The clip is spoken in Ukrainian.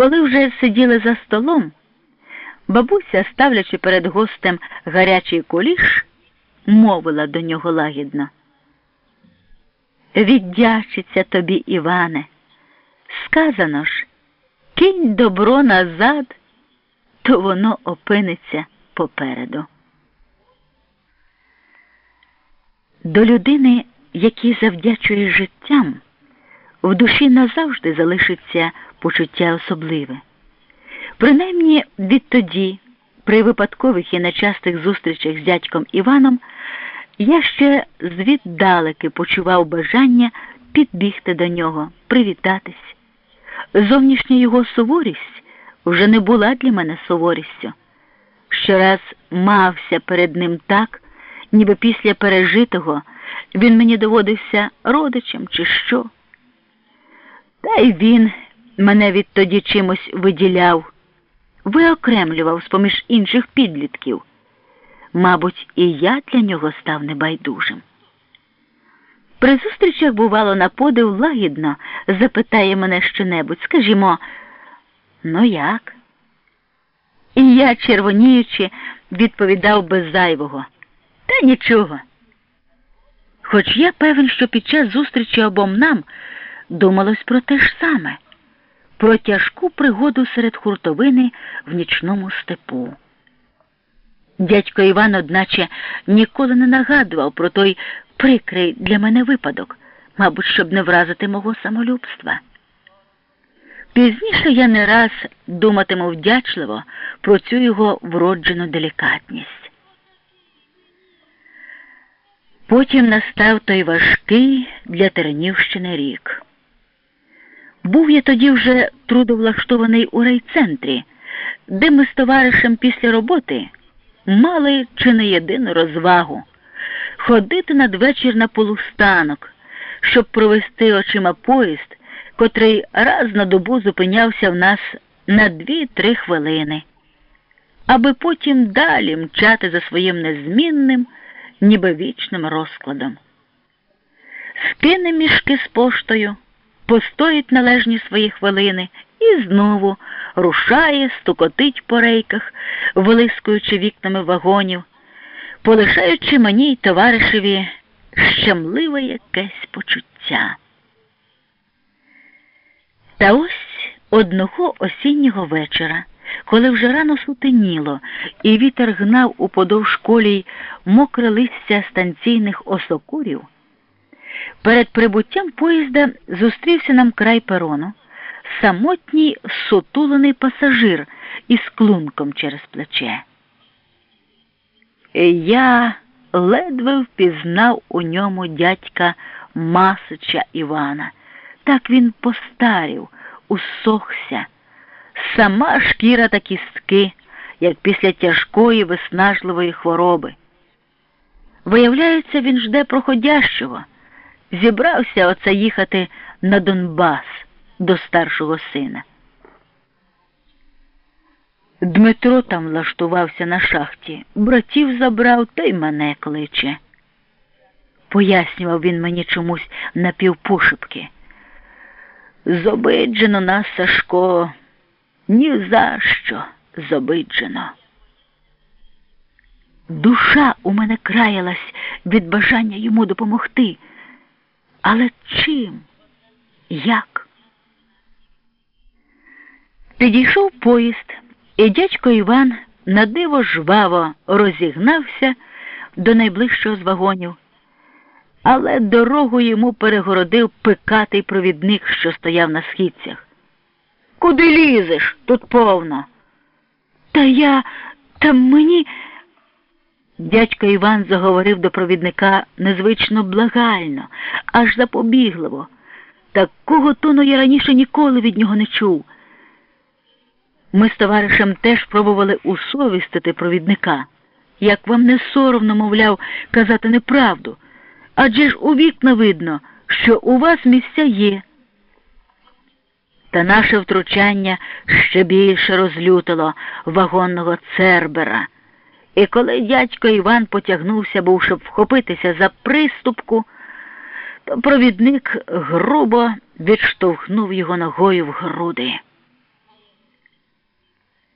Коли вже сиділи за столом, бабуся, ставлячи перед гостем гарячий куліш, мовила до нього лагідно. Віддячиться тобі, Іване. Сказано ж, кинь добро назад, то воно опиниться попереду. До людини, якій завдячує життям, в душі назавжди залишиться почуття особливе. Принаймні відтоді, при випадкових і нечастих зустрічах з дядьком Іваном, я ще звіддалеки почував бажання підбігти до нього, привітатись. Зовнішня його суворість вже не була для мене суворістю. Щораз мався перед ним так, ніби після пережитого він мені доводився родичем, чи що. Та й він мене відтоді чимось виділяв, виокремлював з поміж інших підлітків. Мабуть, і я для нього став небайдужим. При зустрічах, бувало, на подив лагідно запитає мене щонебудь, скажімо, ну як? І я, червоніючи, відповідав без зайвого. Та нічого. Хоч я певен, що під час зустрічі обом нам думалось про те ж саме, про тяжку пригоду серед хуртовини в нічному степу. Дядько Іван, одначе, ніколи не нагадував про той прикрий для мене випадок, мабуть, щоб не вразити мого самолюбства. Пізніше я не раз думатиму вдячливо про цю його вроджену делікатність. Потім настав той важкий для Тернівщини рік. Був я тоді вже трудовлаштований у райцентрі, де ми з товаришем після роботи мали чи не єдину розвагу ходити надвечір на полустанок, щоб провести очима поїзд, котрий раз на добу зупинявся в нас на дві-три хвилини, аби потім далі мчати за своїм незмінним, ніби вічним розкладом. Скине мішки з поштою, постоїть належні свої хвилини і знову рушає, стукотить по рейках, вилискуючи вікнами вагонів, полишаючи мені й товаришеві щемливе якесь почуття. Та ось одного осіннього вечора, коли вже рано сутеніло, і вітер гнав уподовж колій мокре листя станційних осокурів, перед прибуттям поїзда зустрівся нам край перону самотній сутулений пасажир із клунком через плече. Я ледве впізнав у ньому дядька Масича Івана. Так він постарів, усохся, сама шкіра та кістки, як після тяжкої виснажливої хвороби. Виявляється, він жде проходящого, зібрався оце їхати на Донбас до старшого сина. Дмитро там влаштувався на шахті, братів забрав та й мене кличе. Пояснював він мені чомусь напівпошепки. Зобиджено нас, Сашко, ні за що зобиджено. Душа у мене краялась від бажання йому допомогти. Але чим? Як? Підійшов поїзд, і дядько Іван на диво жваво розігнався до найближчого з вагонів, але дорогу йому перегородив пикатий провідник, що стояв на східцях. Куди лізеш? Тут повно. Та я, та мені. Дядько Іван заговорив до провідника незвично благально, аж запобігливо. Такого тону я раніше ніколи від нього не чув. Ми з товаришем теж пробували усовістити провідника. Як вам не соромно, мовляв, казати неправду, адже ж у вікна видно, що у вас місця є. Та наше втручання ще більше розлютило вагонного цербера. І коли дядько Іван потягнувся, був, щоб вхопитися за приступку, провідник грубо відштовхнув його ногою в груди.